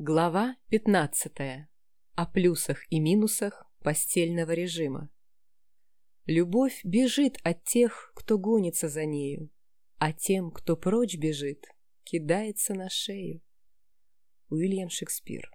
Глава 15. О плюсах и минусах постельного режима. Любовь бежит от тех, кто гонится за нею, а тем, кто прочь бежит, кидается на шею. Уильям Шекспир.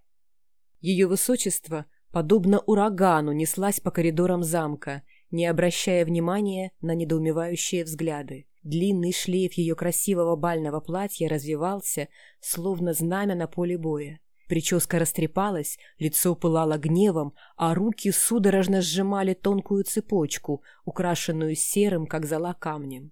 Ее высочество, подобно урагану, неслась по коридорам замка, не обращая внимания на недоумевающие взгляды. Длинный шлейф ее красивого бального платья развивался, словно знамя на поле боя. Прическа растрепалась, лицо пылало гневом, а руки судорожно сжимали тонкую цепочку, украшенную серым, как зола, камнем.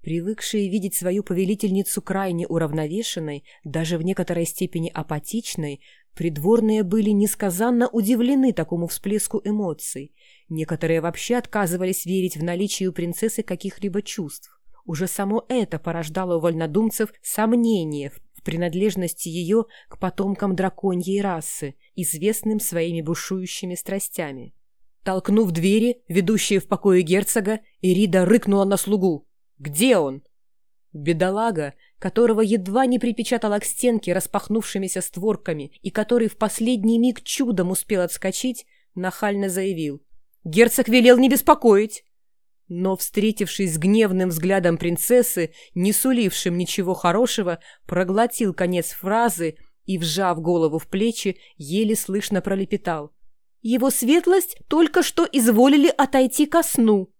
Привыкшие видеть свою повелительницу крайне уравновешенной, даже в некоторой степени апатичной, придворные были несказанно удивлены такому всплеску эмоций. Некоторые вообще отказывались верить в наличие у принцессы каких-либо чувств. Уже само это порождало у вольнодумцев сомнения в принадлежности ее к потомкам драконьей расы, известным своими бушующими страстями. Толкнув двери, ведущие в покое герцога, Ирида рыкнула на слугу. «Где он?» Бедолага, которого едва не припечатала к стенке распахнувшимися створками и который в последний миг чудом успел отскочить, нахально заявил. «Герцог велел не беспокоить!» Но, встретившись с гневным взглядом принцессы, не сулившим ничего хорошего, проглотил конец фразы и, вжав голову в плечи, еле слышно пролепетал. «Его светлость только что изволили отойти ко сну».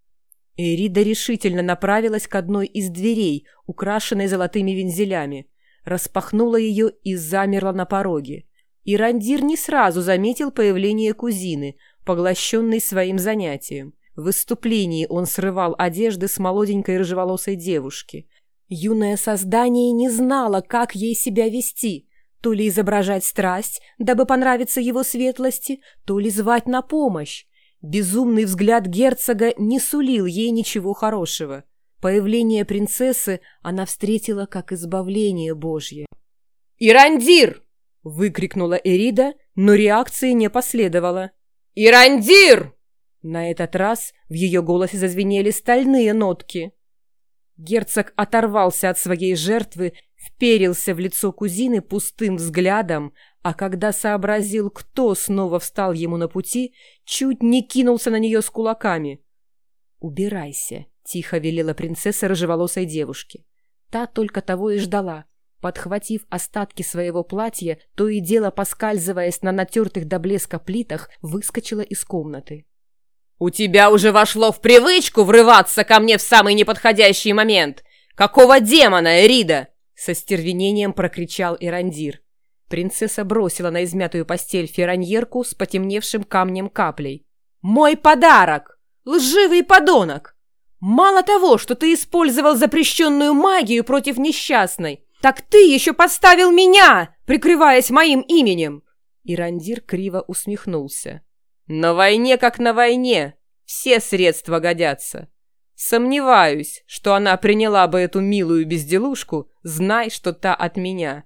Эрида решительно направилась к одной из дверей, украшенной золотыми вензелями, распахнула ее и замерла на пороге. Ирандир не сразу заметил появление кузины, поглощенной своим занятием. В выступлении он срывал одежды с молоденькой рыжеволосой девушки. Юное создание не знало, как ей себя вести. То ли изображать страсть, дабы понравиться его светлости, то ли звать на помощь. Безумный взгляд герцога не сулил ей ничего хорошего. Появление принцессы она встретила как избавление Божье. «Ирандир!» — выкрикнула Эрида, но реакции не последовало. «Ирандир!» На этот раз в ее голосе зазвенели стальные нотки. Герцог оторвался от своей жертвы, вперился в лицо кузины пустым взглядом, а когда сообразил, кто снова встал ему на пути, чуть не кинулся на нее с кулаками. «Убирайся», — тихо велела принцесса рыжеволосой девушке. Та только того и ждала. Подхватив остатки своего платья, то и дело поскальзываясь на натертых до блеска плитах, выскочила из комнаты. «У тебя уже вошло в привычку врываться ко мне в самый неподходящий момент! Какого демона, Эрида?» Со стервенением прокричал Ирандир. Принцесса бросила на измятую постель фераньерку с потемневшим камнем каплей. «Мой подарок! Лживый подонок! Мало того, что ты использовал запрещенную магию против несчастной, так ты еще подставил меня, прикрываясь моим именем!» Ирандир криво усмехнулся. На войне как на войне. Все средства годятся. Сомневаюсь, что она приняла бы эту милую безделушку, знай, что та от меня.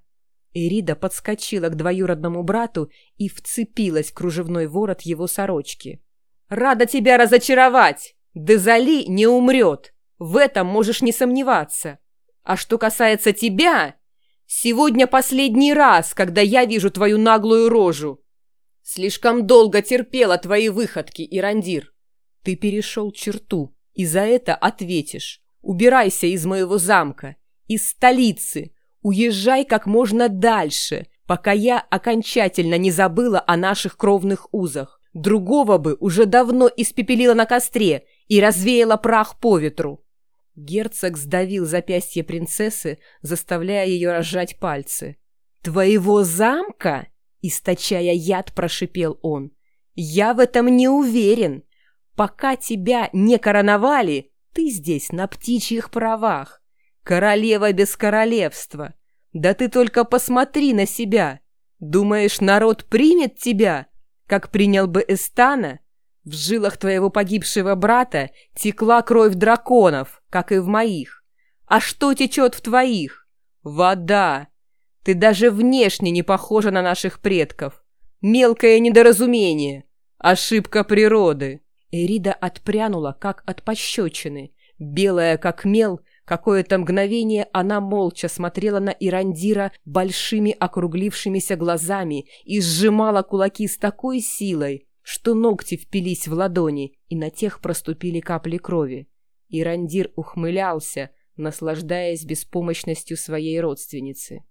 Ирида подскочила к двоюродному брату и вцепилась в кружевной ворот его сорочки. «Рада тебя разочаровать! Дезали не умрет! В этом можешь не сомневаться! А что касается тебя, сегодня последний раз, когда я вижу твою наглую рожу. Слишком долго терпела твои выходки, Ирандир. Ты перешел черту, и за это ответишь. Убирайся из моего замка, из столицы. Уезжай как можно дальше, пока я окончательно не забыла о наших кровных узах. Другого бы уже давно испепелила на костре и развеяла прах по ветру. Герцог сдавил запястье принцессы, заставляя ее разжать пальцы. «Твоего замка?» Источая яд, прошипел он. «Я в этом не уверен. Пока тебя не короновали, ты здесь на птичьих правах. Королева без королевства. Да ты только посмотри на себя. Думаешь, народ примет тебя, как принял бы Эстана? В жилах твоего погибшего брата текла кровь драконов, как и в моих. А что течет в твоих? Вода, ты даже внешне не похожа на наших предков. Мелкое недоразумение. Ошибка природы». Эрида отпрянула, как от пощечины. Белая, как мел, Какое-то мгновение она молча смотрела на Ирандира большими округлившимися глазами и сжимала кулаки с такой силой, что ногти впились в ладони, и на тех проступили капли крови. Ирандир ухмылялся, наслаждаясь беспомощностью своей родственницы.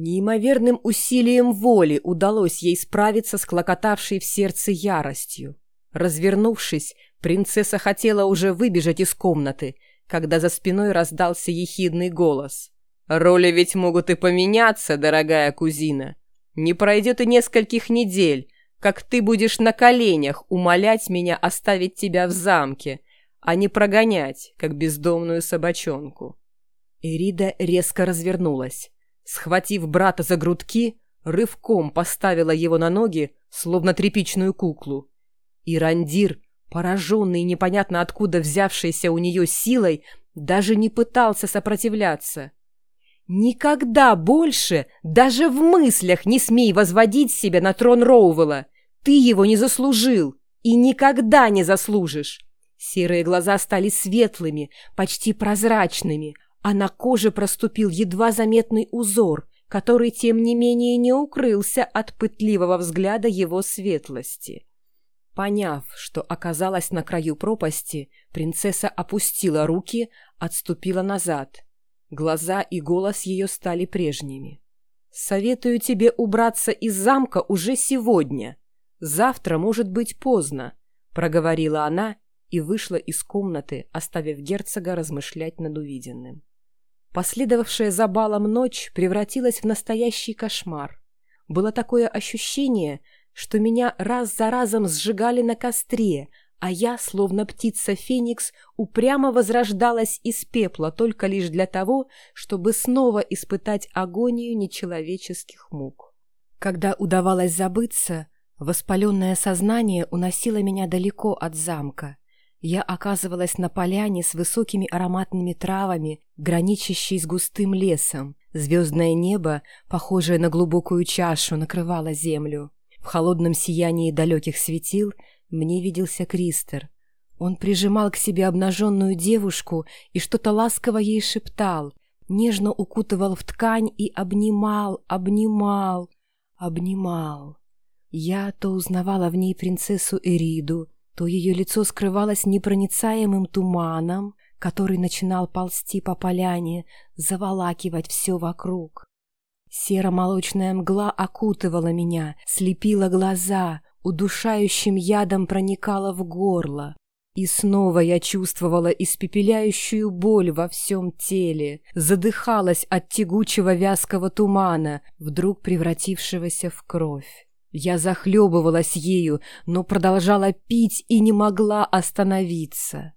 Неимоверным усилием воли удалось ей справиться с клокотавшей в сердце яростью. Развернувшись, принцесса хотела уже выбежать из комнаты, когда за спиной раздался ехидный голос. «Роли ведь могут и поменяться, дорогая кузина. Не пройдет и нескольких недель, как ты будешь на коленях умолять меня оставить тебя в замке, а не прогонять, как бездомную собачонку». Ирида резко развернулась. Схватив брата за грудки, рывком поставила его на ноги, словно тряпичную куклу. Ирандир пораженный непонятно откуда взявшейся у нее силой, даже не пытался сопротивляться. «Никогда больше, даже в мыслях, не смей возводить себя на трон Роувелла! Ты его не заслужил и никогда не заслужишь!» Серые глаза стали светлыми, почти прозрачными, а на коже проступил едва заметный узор, который, тем не менее, не укрылся от пытливого взгляда его светлости. Поняв, что оказалась на краю пропасти, принцесса опустила руки, отступила назад. Глаза и голос ее стали прежними. «Советую тебе убраться из замка уже сегодня. Завтра может быть поздно», — проговорила она и вышла из комнаты, оставив герцога размышлять над увиденным. Последовавшая за балом ночь превратилась в настоящий кошмар. Было такое ощущение, что меня раз за разом сжигали на костре, а я, словно птица Феникс, упрямо возрождалась из пепла только лишь для того, чтобы снова испытать агонию нечеловеческих мук. Когда удавалось забыться, воспаленное сознание уносило меня далеко от замка. Я оказывалась на поляне с высокими ароматными травами, граничащей с густым лесом. Звездное небо, похожее на глубокую чашу, накрывало землю. В холодном сиянии далеких светил мне виделся Кристер. Он прижимал к себе обнаженную девушку и что-то ласково ей шептал, нежно укутывал в ткань и обнимал, обнимал, обнимал. Я то узнавала в ней принцессу Эриду, то ее лицо скрывалось непроницаемым туманом, который начинал ползти по поляне, заволакивать все вокруг. Серо-молочная мгла окутывала меня, слепила глаза, удушающим ядом проникала в горло. И снова я чувствовала испепеляющую боль во всем теле, задыхалась от тягучего вязкого тумана, вдруг превратившегося в кровь. Я захлебывалась ею, но продолжала пить и не могла остановиться.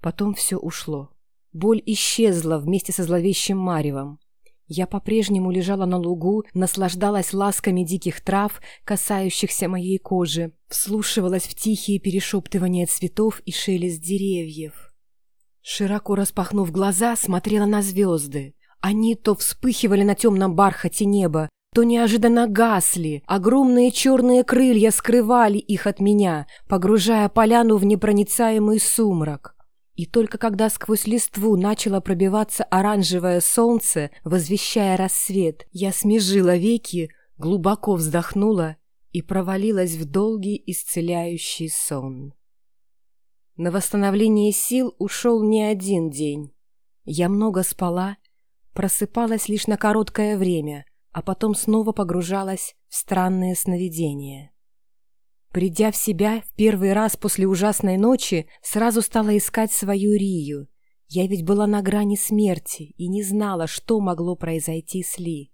Потом все ушло. Боль исчезла вместе со зловещим маревом. Я по-прежнему лежала на лугу, наслаждалась ласками диких трав, касающихся моей кожи, вслушивалась в тихие перешептывания цветов и шелест деревьев. Широко распахнув глаза, смотрела на звезды. Они то вспыхивали на темном бархате неба, то неожиданно гасли, огромные черные крылья скрывали их от меня, погружая поляну в непроницаемый сумрак. И только когда сквозь листву начало пробиваться оранжевое солнце, возвещая рассвет, я смежила веки, глубоко вздохнула и провалилась в долгий исцеляющий сон. На восстановление сил ушел не один день. Я много спала, просыпалась лишь на короткое время, а потом снова погружалась в странные сновидения. Придя в себя в первый раз после ужасной ночи, сразу стала искать свою Рию. Я ведь была на грани смерти и не знала, что могло произойти с Ли.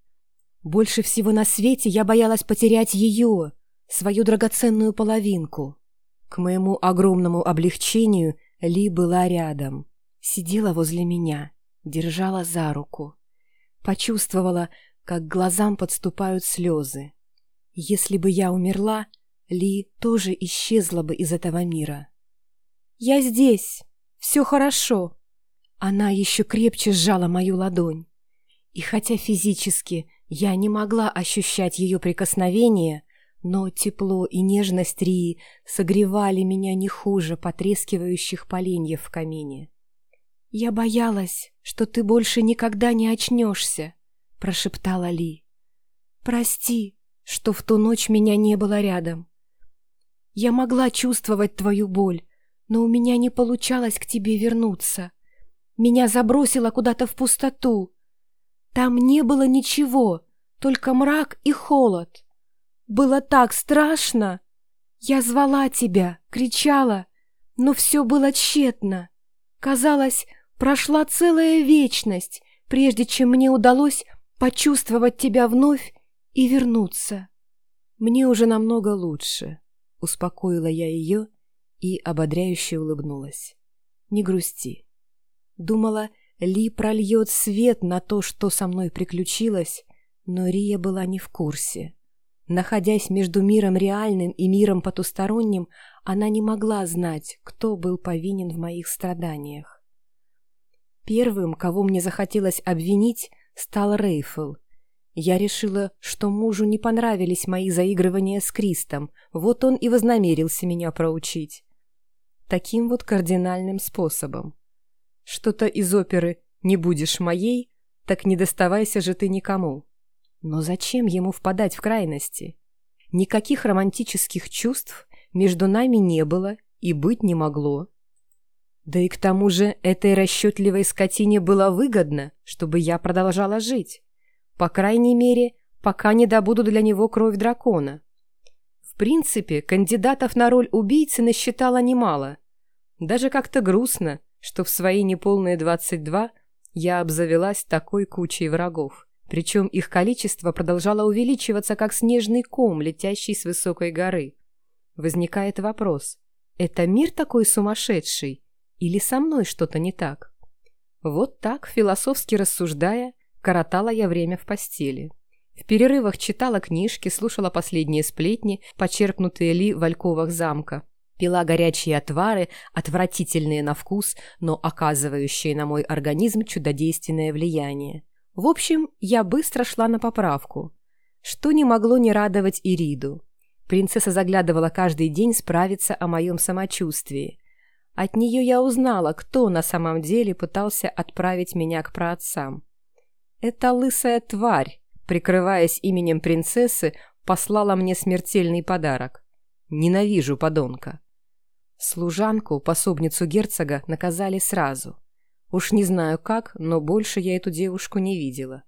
Больше всего на свете я боялась потерять ее, свою драгоценную половинку. К моему огромному облегчению Ли была рядом. Сидела возле меня, держала за руку. Почувствовала, как глазам подступают слезы. Если бы я умерла, ли тоже исчезла бы из этого мира. «Я здесь! Все хорошо!» Она еще крепче сжала мою ладонь. И хотя физически я не могла ощущать ее прикосновение, но тепло и нежность Рии согревали меня не хуже потрескивающих поленьев в камине. «Я боялась, что ты больше никогда не очнешься», — прошептала Ли. «Прости, что в ту ночь меня не было рядом. Я могла чувствовать твою боль, но у меня не получалось к тебе вернуться. Меня забросило куда-то в пустоту. Там не было ничего, только мрак и холод. Было так страшно. Я звала тебя, кричала, но все было тщетно. Казалось, прошла целая вечность, прежде чем мне удалось почувствовать тебя вновь и вернуться. Мне уже намного лучше, успокоила я ее и ободряюще улыбнулась. Не грусти. Думала, Ли прольет свет на то, что со мной приключилось, но Рия была не в курсе. Находясь между миром реальным и миром потусторонним, она не могла знать, кто был повинен в моих страданиях. Первым, кого мне захотелось обвинить, стал Рейфл. Я решила, что мужу не понравились мои заигрывания с Кристом, вот он и вознамерился меня проучить. Таким вот кардинальным способом. Что-то из оперы «Не будешь моей», так не доставайся же ты никому. Но зачем ему впадать в крайности? Никаких романтических чувств между нами не было и быть не могло. Да и к тому же этой расчетливой скотине было выгодно, чтобы я продолжала жить. По крайней мере, пока не добуду для него кровь дракона. В принципе, кандидатов на роль убийцы насчитала немало. Даже как-то грустно, что в свои неполные 22 я обзавелась такой кучей врагов. Причем их количество продолжало увеличиваться, как снежный ком, летящий с высокой горы. Возникает вопрос, это мир такой сумасшедший или со мной что-то не так? Вот так, философски рассуждая, коротала я время в постели. В перерывах читала книжки, слушала последние сплетни, почерпнутые Ли в альковах замка. Пила горячие отвары, отвратительные на вкус, но оказывающие на мой организм чудодейственное влияние. В общем, я быстро шла на поправку, что не могло не радовать Ириду. Принцесса заглядывала каждый день справиться о моем самочувствии. От нее я узнала, кто на самом деле пытался отправить меня к праотцам. Эта лысая тварь, прикрываясь именем принцессы, послала мне смертельный подарок. Ненавижу подонка. Служанку, пособницу герцога, наказали сразу. Уж не знаю как, но больше я эту девушку не видела.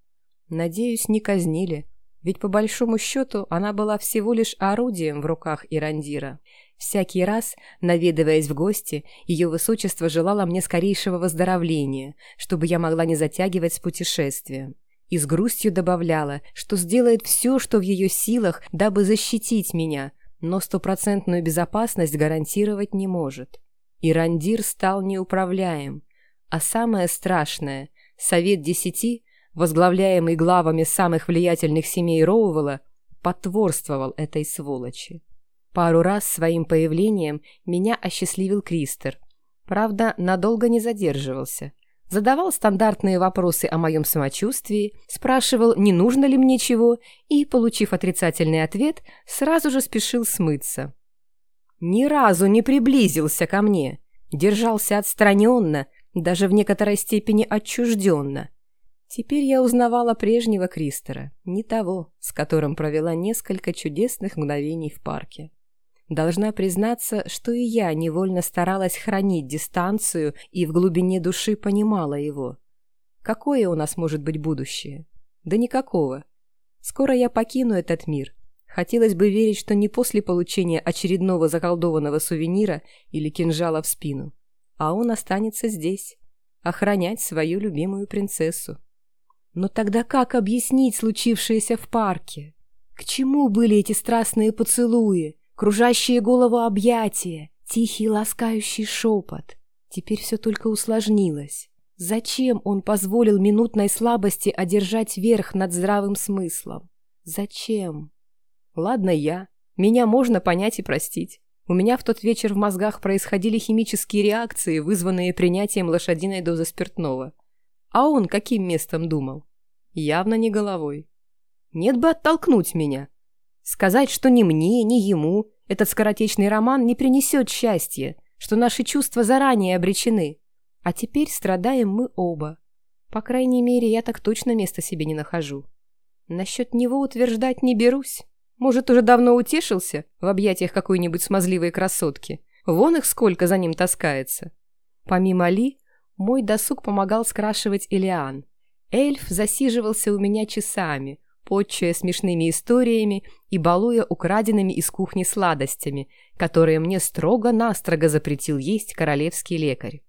Надеюсь, не казнили, ведь по большому счету она была всего лишь орудием в руках Ирандира. Всякий раз, наведываясь в гости, ее высочество желало мне скорейшего выздоровления, чтобы я могла не затягивать с путешествием. И с грустью добавляла, что сделает все, что в ее силах, дабы защитить меня, но стопроцентную безопасность гарантировать не может. Ирандир стал неуправляем. А самое страшное, Совет Десяти, возглавляемый главами самых влиятельных семей Роувелла, потворствовал этой сволочи. Пару раз своим появлением меня осчастливил Кристер. Правда, надолго не задерживался. Задавал стандартные вопросы о моем самочувствии, спрашивал, не нужно ли мне чего, и, получив отрицательный ответ, сразу же спешил смыться. Ни разу не приблизился ко мне, держался отстраненно, даже в некоторой степени отчужденно. Теперь я узнавала прежнего Кристера, не того, с которым провела несколько чудесных мгновений в парке. Должна признаться, что и я невольно старалась хранить дистанцию и в глубине души понимала его. Какое у нас может быть будущее? Да никакого. Скоро я покину этот мир. Хотелось бы верить, что не после получения очередного заколдованного сувенира или кинжала в спину, а он останется здесь, охранять свою любимую принцессу. Но тогда как объяснить случившееся в парке? К чему были эти страстные поцелуи? Кружащие голову объятия, тихий ласкающий шепот. Теперь все только усложнилось. Зачем он позволил минутной слабости одержать верх над здравым смыслом? Зачем? Ладно я. Меня можно понять и простить. У меня в тот вечер в мозгах происходили химические реакции, вызванные принятием лошадиной дозы спиртного. А он каким местом думал? Явно не головой. Нет бы оттолкнуть меня, Сказать, что ни мне, ни ему этот скоротечный роман не принесет счастья, что наши чувства заранее обречены. А теперь страдаем мы оба. По крайней мере, я так точно места себе не нахожу. Насчет него утверждать не берусь. Может, уже давно утешился в объятиях какой-нибудь смазливой красотки. Вон их сколько за ним таскается. Помимо Ли, мой досуг помогал скрашивать Элиан. Эльф засиживался у меня часами, подчая смешными историями и балуя украденными из кухни сладостями, которые мне строго-настрого запретил есть королевский лекарь.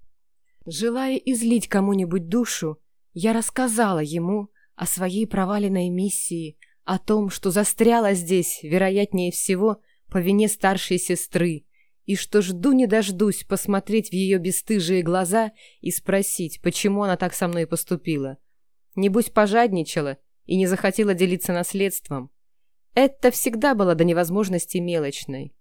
Желая излить кому-нибудь душу, я рассказала ему о своей проваленной миссии, о том, что застряла здесь, вероятнее всего, по вине старшей сестры, и что жду не дождусь посмотреть в ее бесстыжие глаза и спросить, почему она так со мной поступила. Небось, пожадничала и не захотела делиться наследством. Это всегда было до невозможности мелочной.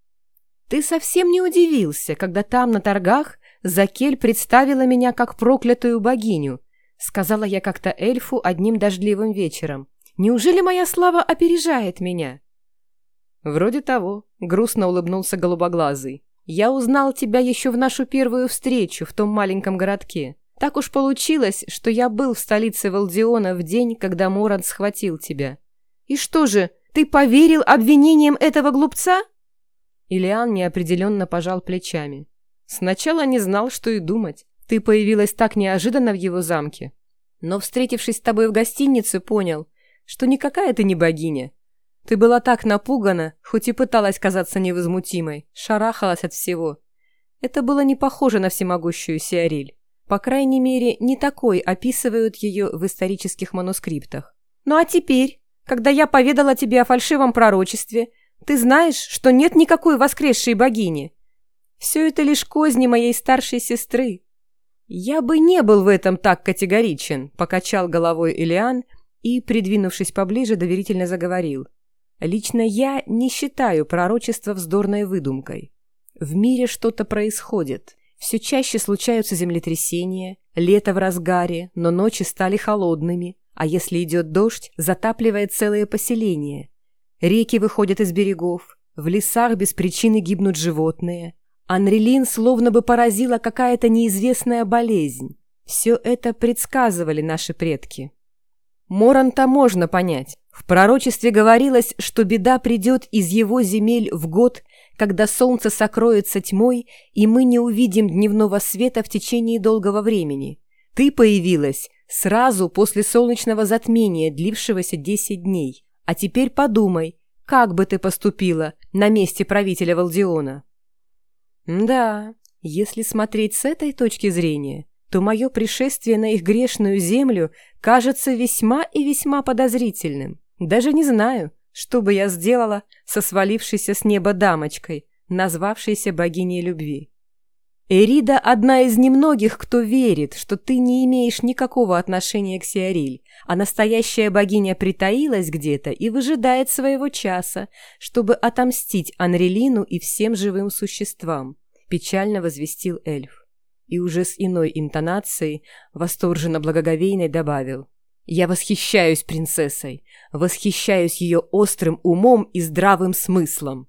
Ты совсем не удивился, когда там, на торгах, Закель представила меня как проклятую богиню, сказала я как-то эльфу одним дождливым вечером. Неужели моя слава опережает меня? Вроде того, грустно улыбнулся голубоглазый. Я узнал тебя еще в нашу первую встречу в том маленьком городке. Так уж получилось, что я был в столице Валдиона в день, когда Моран схватил тебя. И что же, ты поверил обвинениям этого глупца? Илиан неопределенно пожал плечами. Сначала не знал, что и думать. Ты появилась так неожиданно в его замке. Но, встретившись с тобой в гостинице, понял, что никакая ты не богиня, ты была так напугана, хоть и пыталась казаться невозмутимой, шарахалась от всего. Это было не похоже на всемогущую Сиариль. По крайней мере, не такой описывают ее в исторических манускриптах. Ну а теперь, когда я поведала тебе о фальшивом пророчестве, ты знаешь, что нет никакой воскресшей богини. Все это лишь козни моей старшей сестры. Я бы не был в этом так категоричен, покачал головой Илиан и, придвинувшись поближе, доверительно заговорил. Лично я не считаю пророчество вздорной выдумкой. В мире что-то происходит. Все чаще случаются землетрясения, лето в разгаре, но ночи стали холодными, а если идет дождь, затапливает целое поселение. Реки выходят из берегов, в лесах без причины гибнут животные. Анрелин словно бы поразила какая-то неизвестная болезнь. Все это предсказывали наши предки. Моранта можно понять. В пророчестве говорилось, что беда придет из его земель в год, когда солнце сокроется тьмой, и мы не увидим дневного света в течение долгого времени. Ты появилась сразу после солнечного затмения, длившегося десять дней. А теперь подумай, как бы ты поступила на месте правителя Валдиона? Да, если смотреть с этой точки зрения, то мое пришествие на их грешную землю кажется весьма и весьма подозрительным. Даже не знаю, что бы я сделала со свалившейся с неба дамочкой, назвавшейся богиней любви. Эрида одна из немногих, кто верит, что ты не имеешь никакого отношения к Сиариль, а настоящая богиня притаилась где-то и выжидает своего часа, чтобы отомстить Анрелину и всем живым существам, печально возвестил эльф. И уже с иной интонацией, восторженно благоговейной добавил. Я восхищаюсь принцессой, восхищаюсь ее острым умом и здравым смыслом.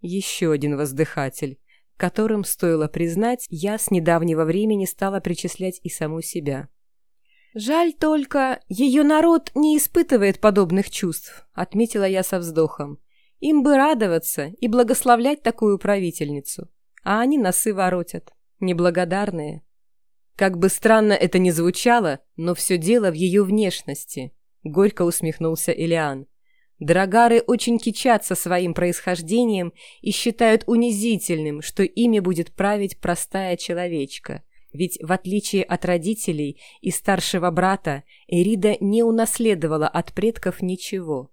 Еще один воздыхатель, которым, стоило признать, я с недавнего времени стала причислять и саму себя. «Жаль только, ее народ не испытывает подобных чувств», — отметила я со вздохом. «Им бы радоваться и благословлять такую правительницу, а они носы воротят, неблагодарные». Как бы странно это ни звучало, но все дело в ее внешности, горько усмехнулся Илиан. Драгары очень кичатся своим происхождением и считают унизительным, что ими будет править простая человечка. Ведь, в отличие от родителей и старшего брата, Эрида не унаследовала от предков ничего.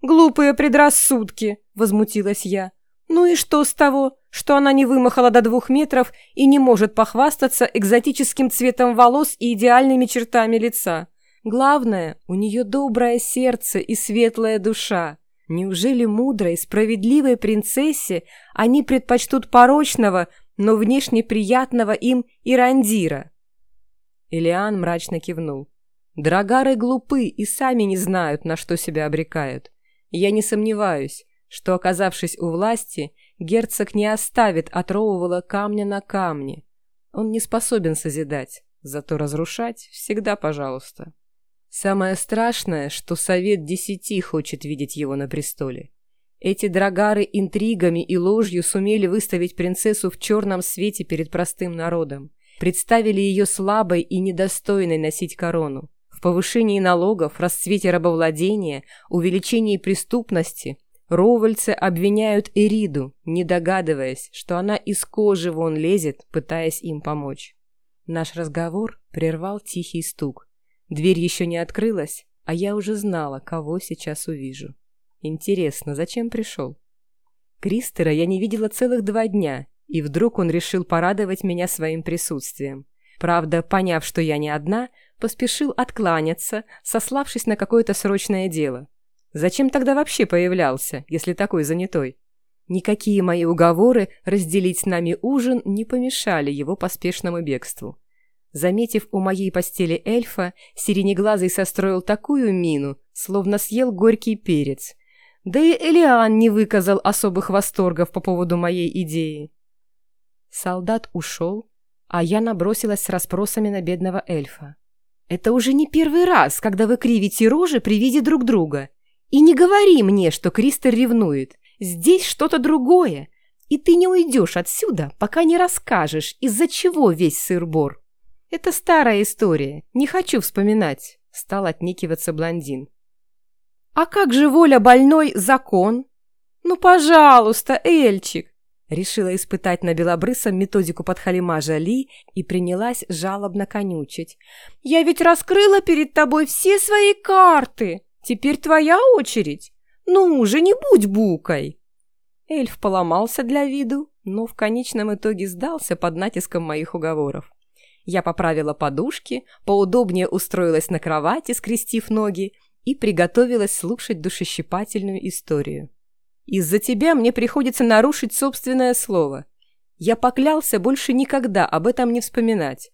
«Глупые предрассудки!» — возмутилась я. Ну и что с того, что она не вымахала до двух метров и не может похвастаться экзотическим цветом волос и идеальными чертами лица? Главное, у нее доброе сердце и светлая душа. Неужели мудрой, справедливой принцессе они предпочтут порочного, но внешне приятного им Ирандира? Илиан мрачно кивнул. Драгары глупы и сами не знают, на что себя обрекают. Я не сомневаюсь, что, оказавшись у власти, герцог не оставит от камня на камне. Он не способен созидать, Зато разрушать всегда пожалуйста. Самое страшное, что Совет Десяти хочет видеть его на престоле. Эти драгары интригами и ложью сумели выставить принцессу в черном свете перед простым народом. Представили ее слабой и недостойной носить корону. В повышении налогов, расцвете рабовладения, увеличении преступности Роувальцы обвиняют Эриду, не догадываясь, что она из кожи вон лезет, пытаясь им помочь. Наш разговор прервал тихий стук. Дверь еще не открылась, а я уже знала, кого сейчас увижу. Интересно, зачем пришел? Кристера я не видела целых два дня, и вдруг он решил порадовать меня своим присутствием. Правда, поняв, что я не одна, поспешил откланяться, сославшись на какое-то срочное дело. Зачем тогда вообще появлялся, если такой занятой? Никакие мои уговоры разделить с нами ужин не помешали его поспешному бегству. Заметив у моей постели эльфа, сиренеглазый состроил такую мину, словно съел горький перец. Да и Элиан не выказал особых восторгов по поводу моей идеи. Солдат ушел, а я набросилась с расспросами на бедного эльфа. «Это уже не первый раз, когда вы кривите рожи при виде друг друга. И не говори мне, что Кристер ревнует. Здесь что-то другое, и ты не уйдешь отсюда, пока не расскажешь, из-за чего весь сыр-бор». «Это старая история, не хочу вспоминать», — стал отнекиваться блондин. «А как же воля больной закон?» «Ну, пожалуйста, Эльчик!» Решила испытать на белобрысом методику подхалимажа Ли и принялась жалобно конючить. «Я ведь раскрыла перед тобой все свои карты! Теперь твоя очередь! Ну уже не будь букой!» Эльф поломался для виду, но в конечном итоге сдался под натиском моих уговоров. Я поправила подушки, поудобнее устроилась на кровати, скрестив ноги, и приготовилась слушать душещипательную историю. «Из-за тебя мне приходится нарушить собственное слово. Я поклялся больше никогда об этом не вспоминать.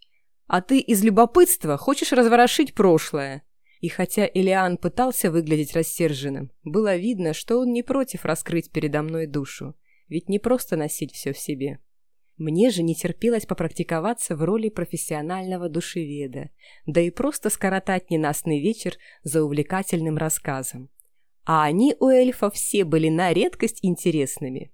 А ты из любопытства хочешь разворошить прошлое». И хотя Элиан пытался выглядеть рассерженным, было видно, что он не против раскрыть передо мной душу. Ведь не просто носить все в себе. Мне же не терпелось попрактиковаться в роли профессионального душеведа, да и просто скоротать ненастный вечер за увлекательным рассказом. А они у эльфов все были на редкость интересными.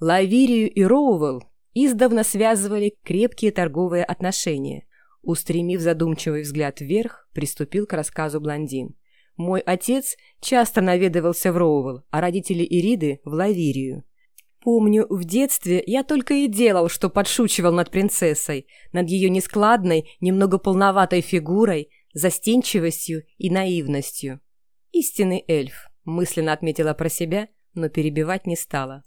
Лавирию и Роувелл издавна связывали крепкие торговые отношения. Устремив задумчивый взгляд вверх, приступил к рассказу блондин. Мой отец часто наведывался в Роувелл, а родители Ириды – в Лавирию. Помню, в детстве я только и делал, что подшучивал над принцессой, над ее нескладной, немного полноватой фигурой, застенчивостью и наивностью. Истинный эльф, мысленно отметила про себя, но перебивать не стала.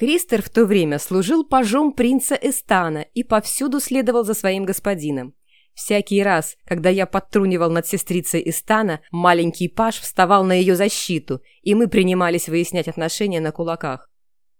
Кристер в то время служил пажом принца Эстана и повсюду следовал за своим господином. Всякий раз, когда я подтрунивал над сестрицей Эстана, маленький паж вставал на ее защиту, и мы принимались выяснять отношения на кулаках.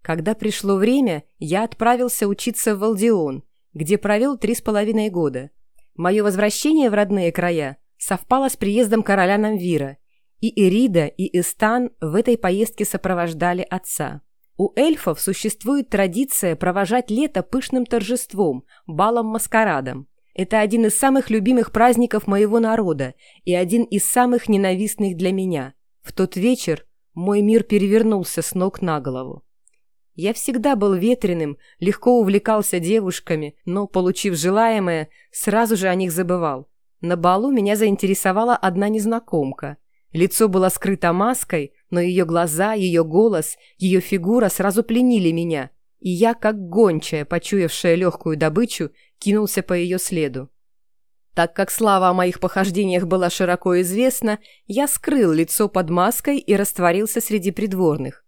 Когда пришло время, я отправился учиться в Валдион, где провел три с половиной года. Мое возвращение в родные края совпало с приездом короля Намвира, и Ирида, и Истан в этой поездке сопровождали отца. У эльфов существует традиция провожать лето пышным торжеством, балом-маскарадом. Это один из самых любимых праздников моего народа и один из самых ненавистных для меня. В тот вечер мой мир перевернулся с ног на голову. Я всегда был ветреным, легко увлекался девушками, но, получив желаемое, сразу же о них забывал. На балу меня заинтересовала одна незнакомка. Лицо было скрыто маской, но ее глаза, ее голос, ее фигура сразу пленили меня, и я, как гончая, почуявшая легкую добычу, кинулся по ее следу. Так как слава о моих похождениях была широко известна, я скрыл лицо под маской и растворился среди придворных.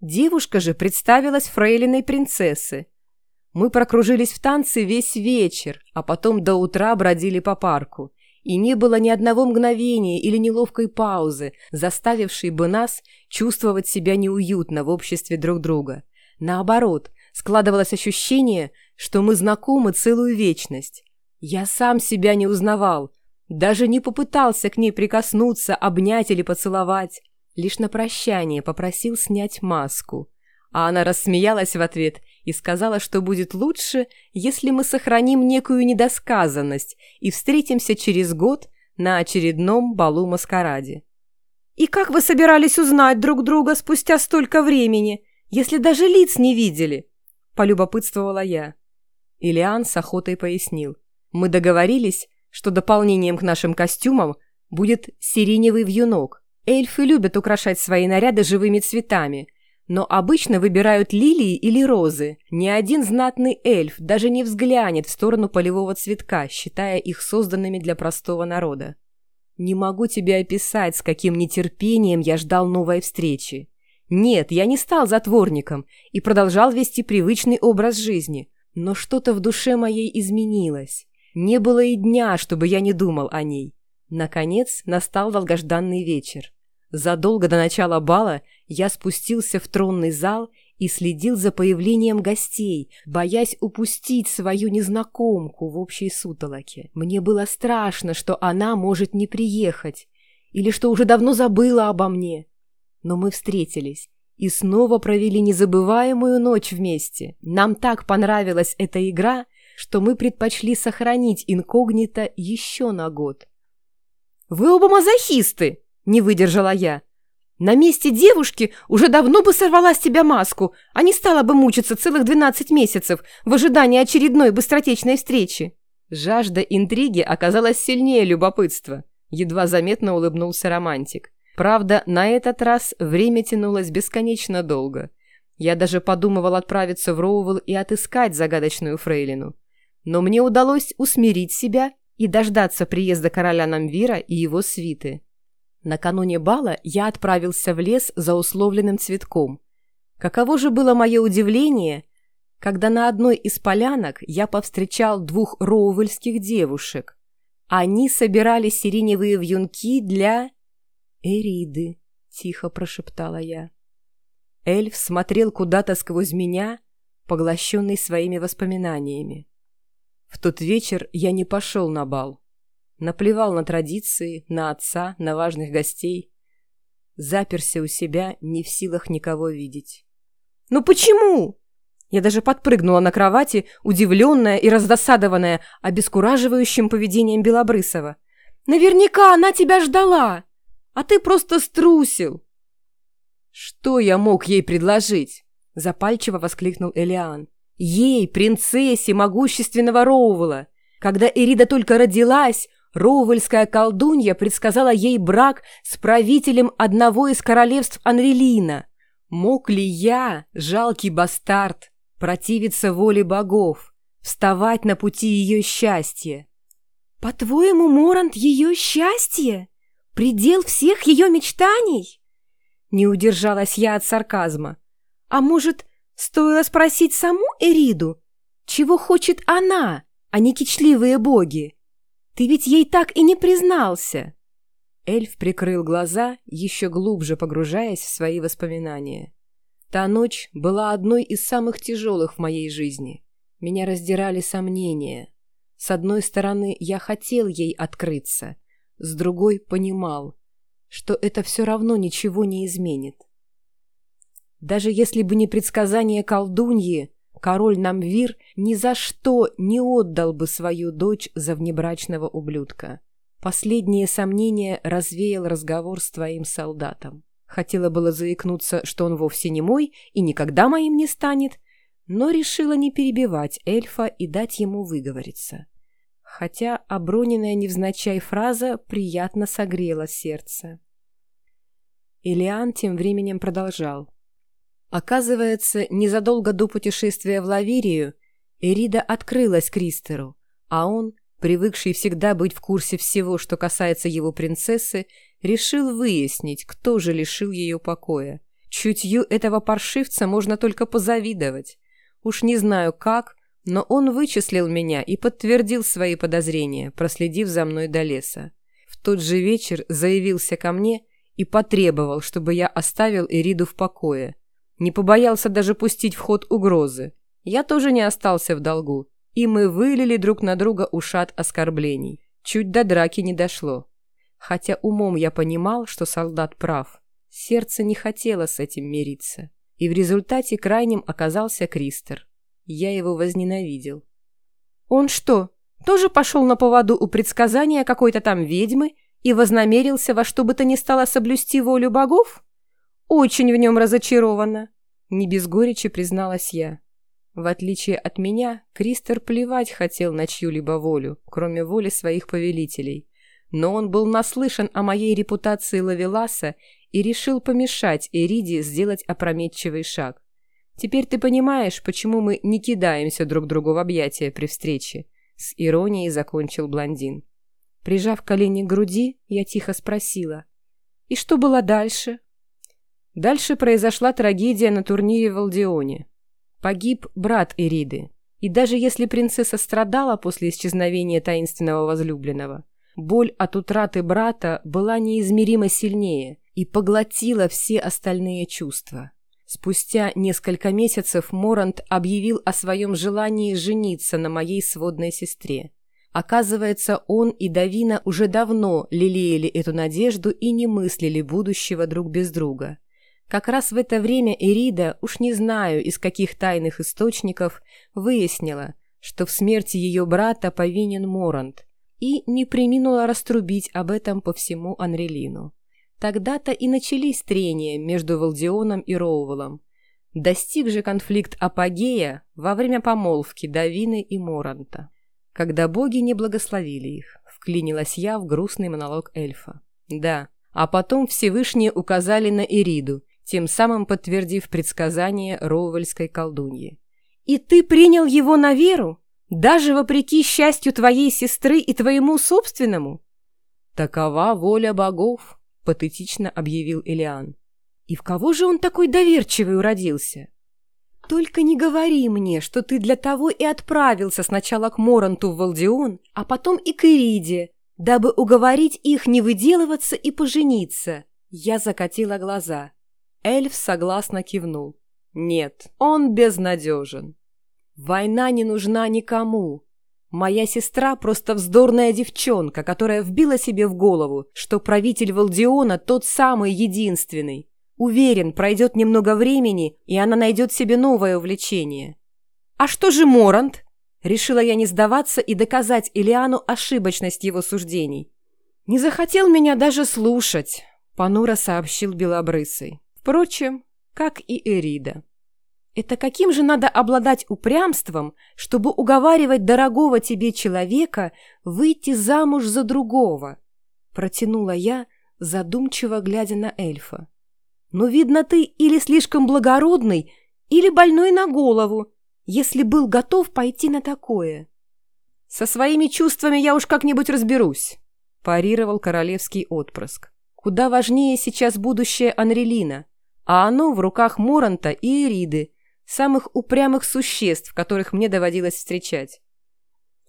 Девушка же представилась фрейлиной принцессы. Мы прокружились в танце весь вечер, а потом до утра бродили по парку. И не было ни одного мгновения или неловкой паузы, заставившей бы нас чувствовать себя неуютно в обществе друг друга. Наоборот, складывалось ощущение, что мы знакомы целую вечность. Я сам себя не узнавал, даже не попытался к ней прикоснуться, обнять или поцеловать лишь на прощание попросил снять маску, а она рассмеялась в ответ и сказала, что будет лучше, если мы сохраним некую недосказанность и встретимся через год на очередном балу-маскараде. «И как вы собирались узнать друг друга спустя столько времени, если даже лиц не видели?» – полюбопытствовала я. Илиан с охотой пояснил. «Мы договорились, что дополнением к нашим костюмам будет сиреневый вьюнок. Эльфы любят украшать свои наряды живыми цветами – но обычно выбирают лилии или розы. Ни один знатный эльф даже не взглянет в сторону полевого цветка, считая их созданными для простого народа. Не могу тебе описать, с каким нетерпением я ждал новой встречи. Нет, я не стал затворником и продолжал вести привычный образ жизни, но что-то в душе моей изменилось. Не было и дня, чтобы я не думал о ней. Наконец настал долгожданный вечер. Задолго до начала бала я спустился в тронный зал и следил за появлением гостей, боясь упустить свою незнакомку в общей сутолоке. Мне было страшно, что она может не приехать, или что уже давно забыла обо мне. Но мы встретились и снова провели незабываемую ночь вместе. Нам так понравилась эта игра, что мы предпочли сохранить инкогнито еще на год. «Вы оба мазохисты!» Не выдержала я. На месте девушки уже давно бы сорвала с тебя маску, а не стала бы мучиться целых двенадцать месяцев в ожидании очередной быстротечной встречи. Жажда интриги оказалась сильнее любопытства. Едва заметно улыбнулся романтик. Правда, на этот раз время тянулось бесконечно долго. Я даже подумывал отправиться в Роувелл и отыскать загадочную фрейлину. Но мне удалось усмирить себя и дождаться приезда короля Намвира и его свиты. Накануне бала я отправился в лес за условленным цветком. Каково же было мое удивление, когда на одной из полянок я повстречал двух роувельских девушек. Они собирали сиреневые вьюнки для... «Эриды», — тихо прошептала я. Эльф смотрел куда-то сквозь меня, поглощенный своими воспоминаниями. В тот вечер я не пошел на бал. Наплевал на традиции, на отца, на важных гостей. Заперся у себя, не в силах никого видеть. «Ну почему?» Я даже подпрыгнула на кровати, удивленная и раздосадованная обескураживающим поведением Белобрысова. «Наверняка она тебя ждала, а ты просто струсил!» «Что я мог ей предложить?» – запальчиво воскликнул Элиан. «Ей, принцессе могущественного Роувела! Когда Эрида только родилась, Роувельская колдунья предсказала ей брак с правителем одного из королевств Анрелина. Мог ли я, жалкий бастард, противиться воле богов, вставать на пути ее счастья? «По-твоему, Морант, ее счастье? Предел всех ее мечтаний?» Не удержалась я от сарказма. «А может, стоило спросить саму Эриду, чего хочет она, а не кичливые боги?» Ты ведь ей так и не признался!» Эльф прикрыл глаза, еще глубже погружаясь в свои воспоминания. Та ночь была одной из самых тяжелых в моей жизни. Меня раздирали сомнения. С одной стороны, я хотел ей открыться, с другой понимал, что это все равно ничего не изменит. Даже если бы не предсказание колдуньи, король Намвир ни за что не отдал бы свою дочь за внебрачного ублюдка. Последнее сомнение развеял разговор с твоим солдатом. Хотела было заикнуться, что он вовсе не мой и никогда моим не станет, но решила не перебивать эльфа и дать ему выговориться. Хотя оброненная невзначай фраза приятно согрела сердце. Илиан тем временем продолжал. Оказывается, незадолго до путешествия в Лаверию Эрида открылась Кристеру, а он, привыкший всегда быть в курсе всего, что касается его принцессы, решил выяснить, кто же лишил ее покоя. Чутью этого паршивца можно только позавидовать. Уж не знаю как, но он вычислил меня и подтвердил свои подозрения, проследив за мной до леса. В тот же вечер заявился ко мне и потребовал, чтобы я оставил Эриду в покое, не побоялся даже пустить в ход угрозы. Я тоже не остался в долгу. И мы вылили друг на друга ушат оскорблений. Чуть до драки не дошло. Хотя умом я понимал, что солдат прав. Сердце не хотело с этим мириться. И в результате крайним оказался Кристер. Я его возненавидел. «Он что, тоже пошел на поводу у предсказания какой-то там ведьмы и вознамерился во что бы то ни стало соблюсти волю богов? Очень в нем разочарована!» Не без горечи призналась я. В отличие от меня, Кристер плевать хотел на чью-либо волю, кроме воли своих повелителей. Но он был наслышан о моей репутации Лавеласа и решил помешать Эриде сделать опрометчивый шаг. Теперь ты понимаешь, почему мы не кидаемся друг другу в объятия при встрече?» С иронией закончил блондин. Прижав колени к груди, я тихо спросила. «И что было дальше?» Дальше произошла трагедия на турнире в Алдионе. Погиб брат Эриды. И даже если принцесса страдала после исчезновения таинственного возлюбленного, боль от утраты брата была неизмеримо сильнее и поглотила все остальные чувства. Спустя несколько месяцев Морант объявил о своем желании жениться на моей сводной сестре. Оказывается, он и Давина уже давно лелеяли эту надежду и не мыслили будущего друг без друга. Как раз в это время Эрида, уж не знаю из каких тайных источников, выяснила, что в смерти ее брата повинен Морант, и не приминула раструбить об этом по всему Анрелину. Тогда-то и начались трения между Валдионом и Роувелом. Достиг же конфликт апогея во время помолвки Давины и Моранта. Когда боги не благословили их, вклинилась я в грустный монолог эльфа. Да, а потом Всевышние указали на Ириду, тем самым подтвердив предсказание Роувельской колдуньи. «И ты принял его на веру? Даже вопреки счастью твоей сестры и твоему собственному?» «Такова воля богов», патетично объявил Элиан. «И в кого же он такой доверчивый уродился?» «Только не говори мне, что ты для того и отправился сначала к Моранту в Валдион, а потом и к Ириде, дабы уговорить их не выделываться и пожениться». Я закатила глаза. Эльф согласно кивнул. «Нет, он безнадежен. Война не нужна никому. Моя сестра просто вздорная девчонка, которая вбила себе в голову, что правитель Валдиона тот самый единственный. Уверен, пройдет немного времени, и она найдет себе новое увлечение. А что же Морант? Решила я не сдаваться и доказать Илиану ошибочность его суждений. Не захотел меня даже слушать, понуро сообщил Белобрысый. Впрочем, как и Эрида. Это каким же надо обладать упрямством, чтобы уговаривать дорогого тебе человека выйти замуж за другого? Протянула я, задумчиво глядя на эльфа. Но, «Ну, видно, ты или слишком благородный, или больной на голову, если был готов пойти на такое. Со своими чувствами я уж как-нибудь разберусь, парировал королевский отпрыск. Куда важнее сейчас будущее Анрелина, а оно в руках Моранта и Эриды, самых упрямых существ, которых мне доводилось встречать.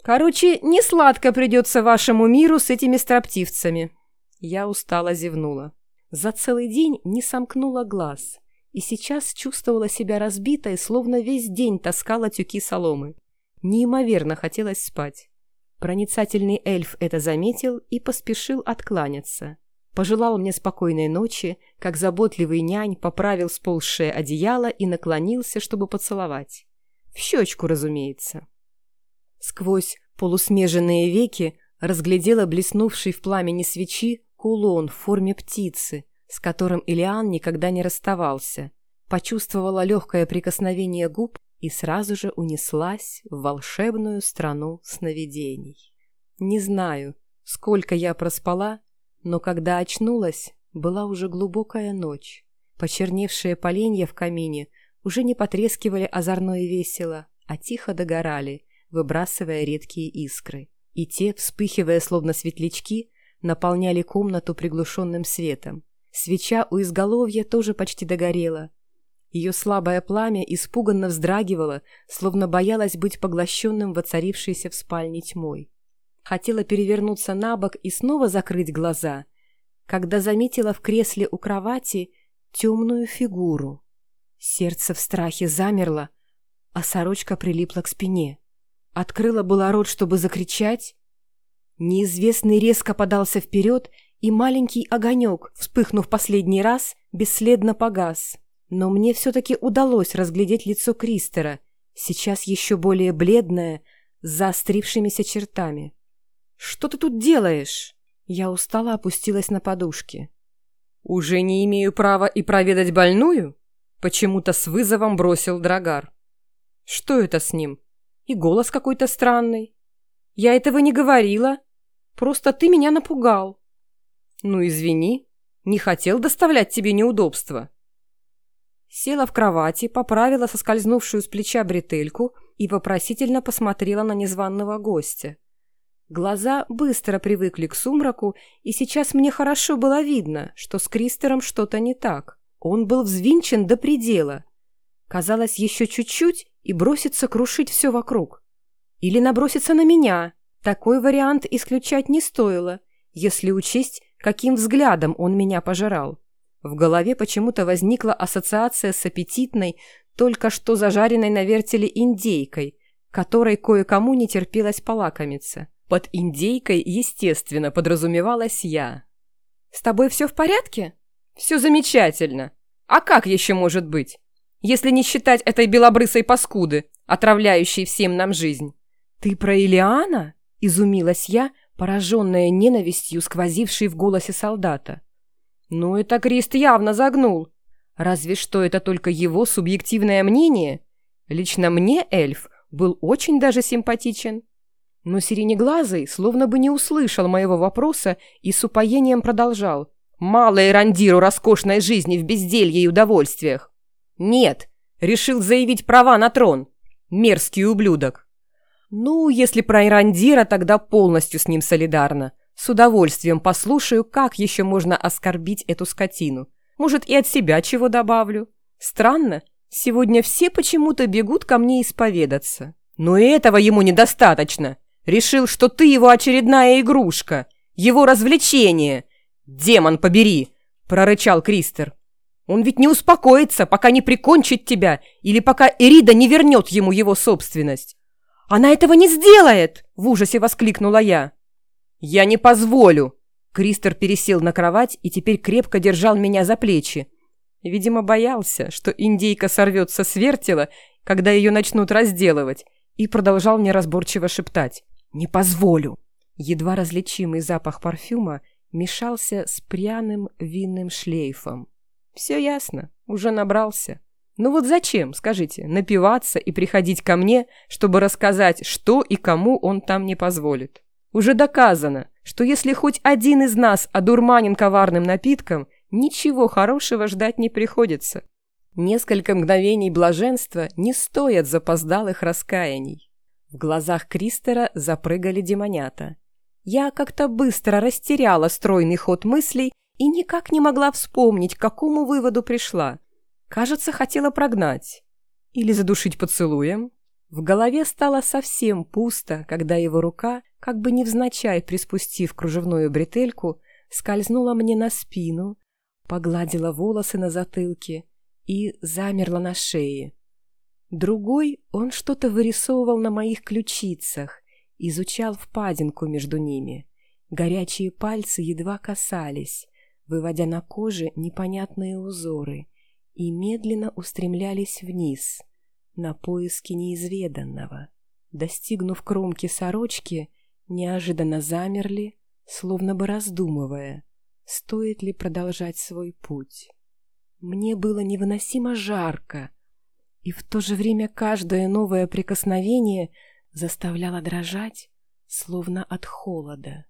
Короче, не сладко придется вашему миру с этими строптивцами. Я устало зевнула. За целый день не сомкнула глаз и сейчас чувствовала себя разбитой, словно весь день таскала тюки соломы. Неимоверно хотелось спать. Проницательный эльф это заметил и поспешил откланяться пожелал мне спокойной ночи, как заботливый нянь поправил сползшее одеяло и наклонился, чтобы поцеловать. В щечку, разумеется. Сквозь полусмеженные веки разглядела блеснувший в пламени свечи кулон в форме птицы, с которым Илиан никогда не расставался, почувствовала легкое прикосновение губ и сразу же унеслась в волшебную страну сновидений. Не знаю, сколько я проспала, но когда очнулась, была уже глубокая ночь. Почерневшие поленья в камине уже не потрескивали озорно и весело, а тихо догорали, выбрасывая редкие искры. И те, вспыхивая словно светлячки, наполняли комнату приглушенным светом. Свеча у изголовья тоже почти догорела. Ее слабое пламя испуганно вздрагивало, словно боялось быть поглощенным воцарившейся в спальне тьмой. Хотела перевернуться на бок и снова закрыть глаза, когда заметила в кресле у кровати темную фигуру. Сердце в страхе замерло, а сорочка прилипла к спине. Открыла была рот, чтобы закричать. Неизвестный резко подался вперед, и маленький огонек, вспыхнув последний раз, бесследно погас. Но мне все-таки удалось разглядеть лицо Кристера, сейчас еще более бледная, с заострившимися чертами. «Что ты тут делаешь?» Я устало опустилась на подушки. «Уже не имею права и проведать больную?» Почему-то с вызовом бросил Драгар. «Что это с ним? И голос какой-то странный. Я этого не говорила. Просто ты меня напугал». «Ну, извини, не хотел доставлять тебе неудобства». Села в кровати, поправила соскользнувшую с плеча бретельку и вопросительно посмотрела на незваного гостя. Глаза быстро привыкли к сумраку, и сейчас мне хорошо было видно, что с Кристером что-то не так. Он был взвинчен до предела. Казалось, еще чуть-чуть и бросится крушить все вокруг. Или наброситься на меня. Такой вариант исключать не стоило, если учесть, каким взглядом он меня пожирал. В голове почему-то возникла ассоциация с аппетитной, только что зажаренной на вертеле индейкой, которой кое-кому не терпелось полакомиться. Под индейкой, естественно, подразумевалась я. «С тобой все в порядке?» «Все замечательно. А как еще может быть? Если не считать этой белобрысой паскуды, отравляющей всем нам жизнь». «Ты про Илиана?» – изумилась я, пораженная ненавистью, сквозившей в голосе солдата. «Ну, это Крист явно загнул. Разве что это только его субъективное мнение. Лично мне эльф был очень даже симпатичен». Но Сиренеглазый словно бы не услышал моего вопроса и с упоением продолжал. «Мало Эрандиру роскошной жизни в безделье и удовольствиях!» «Нет!» — решил заявить права на трон. Мерзкий ублюдок. «Ну, если про Ирандира, тогда полностью с ним солидарна. С удовольствием послушаю, как еще можно оскорбить эту скотину. Может, и от себя чего добавлю. Странно, сегодня все почему-то бегут ко мне исповедаться. Но этого ему недостаточно. Решил, что ты его очередная игрушка, его развлечение. Демон побери, прорычал Кристер. Он ведь не успокоится, пока не прикончит тебя или пока Эрида не вернет ему его собственность. Она этого не сделает, в ужасе воскликнула я. Я не позволю. Кристер пересел на кровать и теперь крепко держал меня за плечи. Видимо, боялся, что индейка сорвется с вертела, когда ее начнут разделывать, и продолжал неразборчиво шептать. «Не позволю!» Едва различимый запах парфюма мешался с пряным винным шлейфом. «Все ясно, уже набрался. Ну вот зачем, скажите, напиваться и приходить ко мне, чтобы рассказать, что и кому он там не позволит? Уже доказано, что если хоть один из нас одурманен коварным напитком, ничего хорошего ждать не приходится. Несколько мгновений блаженства не стоят запоздалых раскаяний. В глазах Кристера запрыгали демонята. Я как-то быстро растеряла стройный ход мыслей и никак не могла вспомнить, к какому выводу пришла. Кажется, хотела прогнать. Или задушить поцелуем. В голове стало совсем пусто, когда его рука, как бы невзначай приспустив кружевную бретельку, скользнула мне на спину, погладила волосы на затылке и замерла на шее. Другой он что-то вырисовывал на моих ключицах, изучал впадинку между ними. Горячие пальцы едва касались, выводя на коже непонятные узоры, и медленно устремлялись вниз, на поиски неизведанного. Достигнув кромки сорочки, неожиданно замерли, словно бы раздумывая, стоит ли продолжать свой путь. Мне было невыносимо жарко, и в то же время каждое новое прикосновение заставляло дрожать, словно от холода.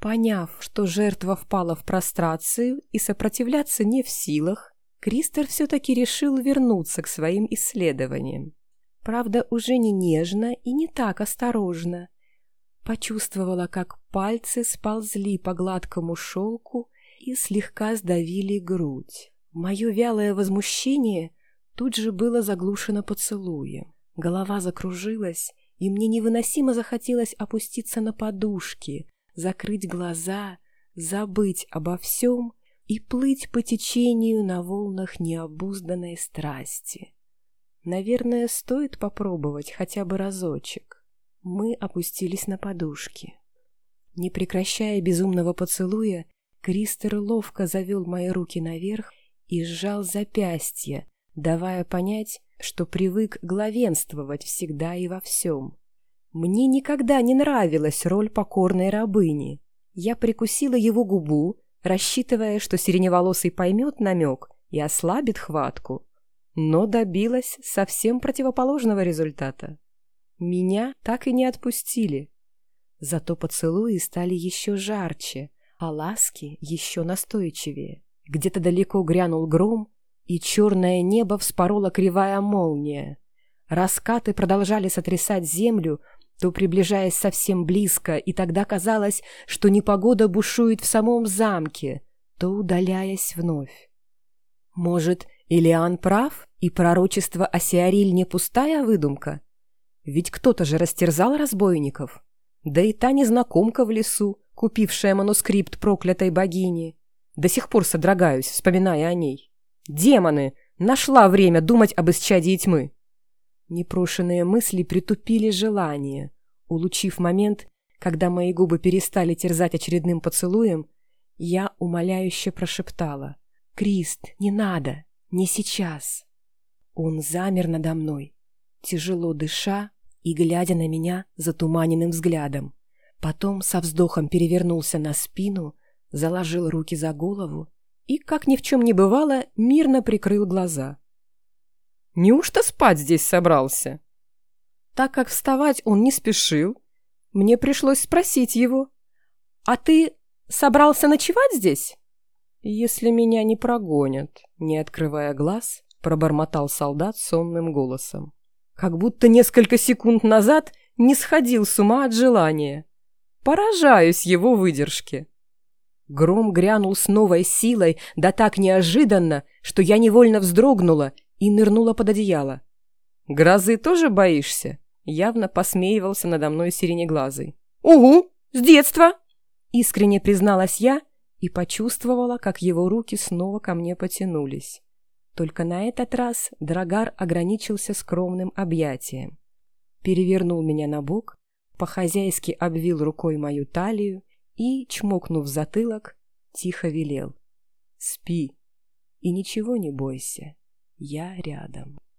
Поняв, что жертва впала в прострацию и сопротивляться не в силах, Кристер все-таки решил вернуться к своим исследованиям. Правда, уже не нежно и не так осторожно. Почувствовала, как пальцы сползли по гладкому шелку и слегка сдавили грудь. Мое вялое возмущение тут же было заглушено поцелуем. Голова закружилась, и мне невыносимо захотелось опуститься на подушки, закрыть глаза, забыть обо всем и плыть по течению на волнах необузданной страсти. Наверное, стоит попробовать хотя бы разочек. Мы опустились на подушки. Не прекращая безумного поцелуя, Кристер ловко завел мои руки наверх и сжал запястье, давая понять, что привык главенствовать всегда и во всем. Мне никогда не нравилась роль покорной рабыни. Я прикусила его губу, рассчитывая, что сиреневолосый поймет намек и ослабит хватку, но добилась совсем противоположного результата. Меня так и не отпустили. Зато поцелуи стали еще жарче, а ласки еще настойчивее. Где-то далеко грянул гром, и черное небо вспорола кривая молния. Раскаты продолжали сотрясать землю, то приближаясь совсем близко, и тогда казалось, что непогода бушует в самом замке, то удаляясь вновь. Может, Илиан прав, и пророчество о Сиариль не пустая выдумка? Ведь кто-то же растерзал разбойников. Да и та незнакомка в лесу, купившая манускрипт проклятой богини. До сих пор содрогаюсь, вспоминая о ней. Демоны! Нашла время думать об исчадии тьмы. Непрошенные мысли притупили желание. Улучив момент, когда мои губы перестали терзать очередным поцелуем, я умоляюще прошептала. «Крист, не надо! Не сейчас!» Он замер надо мной, тяжело дыша и глядя на меня затуманенным взглядом. Потом со вздохом перевернулся на спину, заложил руки за голову и, как ни в чем не бывало, мирно прикрыл глаза. «Неужто спать здесь собрался?» Так как вставать он не спешил, мне пришлось спросить его, «А ты собрался ночевать здесь?» «Если меня не прогонят», — не открывая глаз, пробормотал солдат сонным голосом. Как будто несколько секунд назад не сходил с ума от желания. Поражаюсь его выдержке. Гром грянул с новой силой, да так неожиданно, что я невольно вздрогнула и нырнула под одеяло. «Грозы тоже боишься?» Явно посмеивался надо мной сиренеглазый. «Угу, с детства!» Искренне призналась я и почувствовала, как его руки снова ко мне потянулись. Только на этот раз Драгар ограничился скромным объятием. Перевернул меня на бок, по-хозяйски обвил рукой мою талию и, чмокнув затылок, тихо велел. «Спи и ничего не бойся, я рядом».